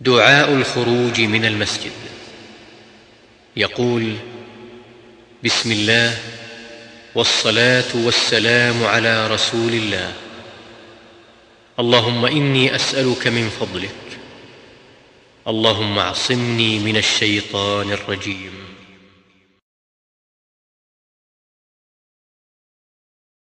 دعاء الخروج من المسجد. يقول بسم الله والصلاة والسلام على رسول الله. اللهم إني أسألك من فضلك. اللهم اعصمني من الشيطان الرجيم.